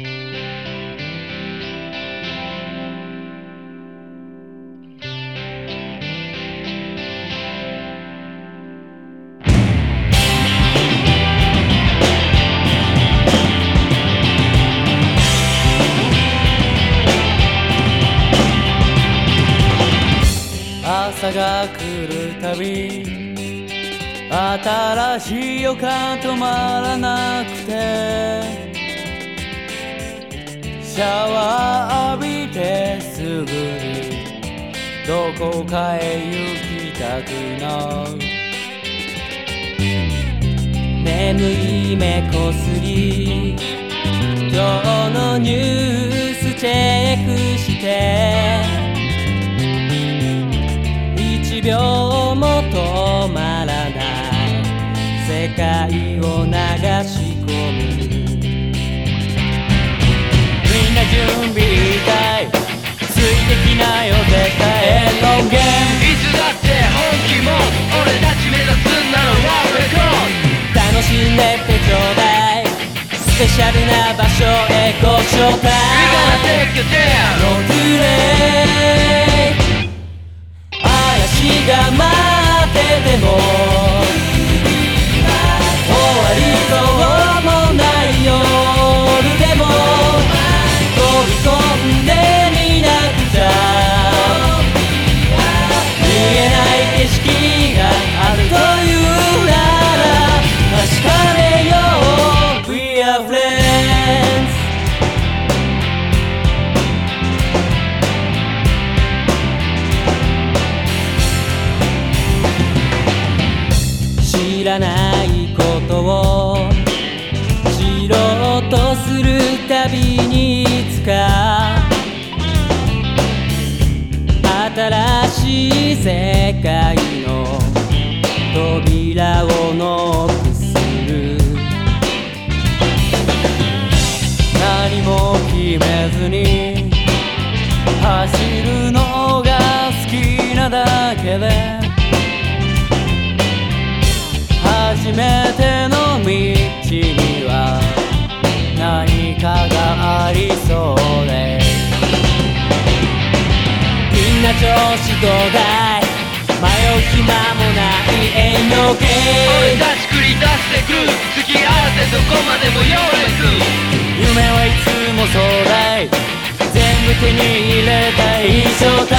朝が来るたび新しい予感止まらなくてシャワー浴びてすぐにどこかへ行きたくなる。眠い目こすり今日のニュースチェックして。一秒も止まらない。世界を流し込む。シャルな場所へご招待 We グレイ嵐が舞う。知らないことを知ろうとするたびにいつか新しい世界のちどうだい迷う暇もない遠慮俺たち繰り出してくる付き合わせどこまでも用意する夢はいつもそうだい。全部手に入れたい状態。